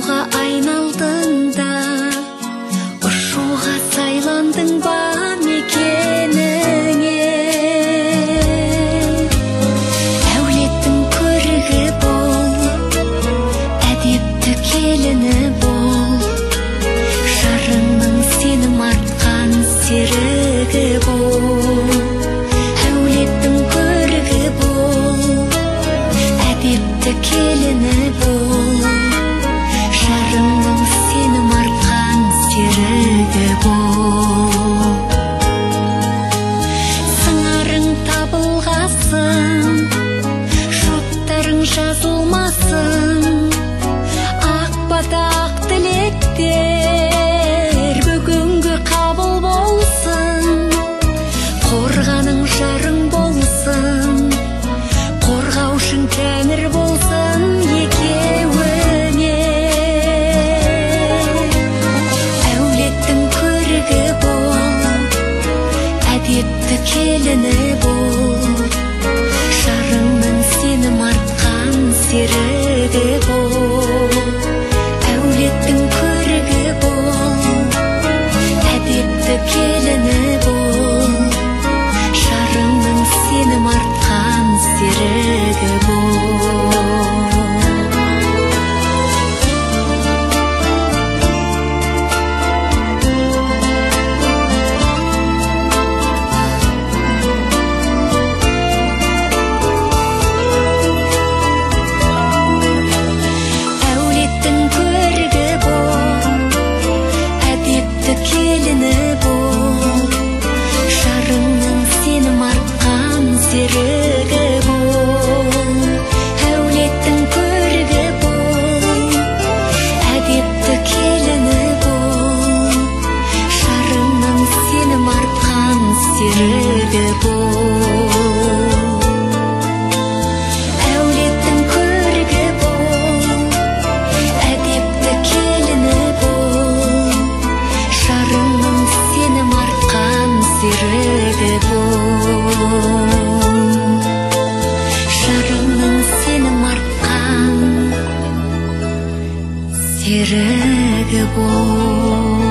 аққуға айналдың да ұшуға сайландың ба мекеніңе? Әулеттің көрігі бол әдепті келіні бол. Жарыңның сенім артқан серігі бол. Әулеттің көрігі бол әдепті келіні бол. Табылғасын жұптарың жазылмасын ақ бата ақ тілектер бүгінгі қабыл болсын қорғаның жарың болсын қорғаушың тәңір болсын екеуіңе әулеттің көрігі бол әдепті келіні бол жарыңның сенім артқан серігі бол жарыңның сенім артқан серігі бол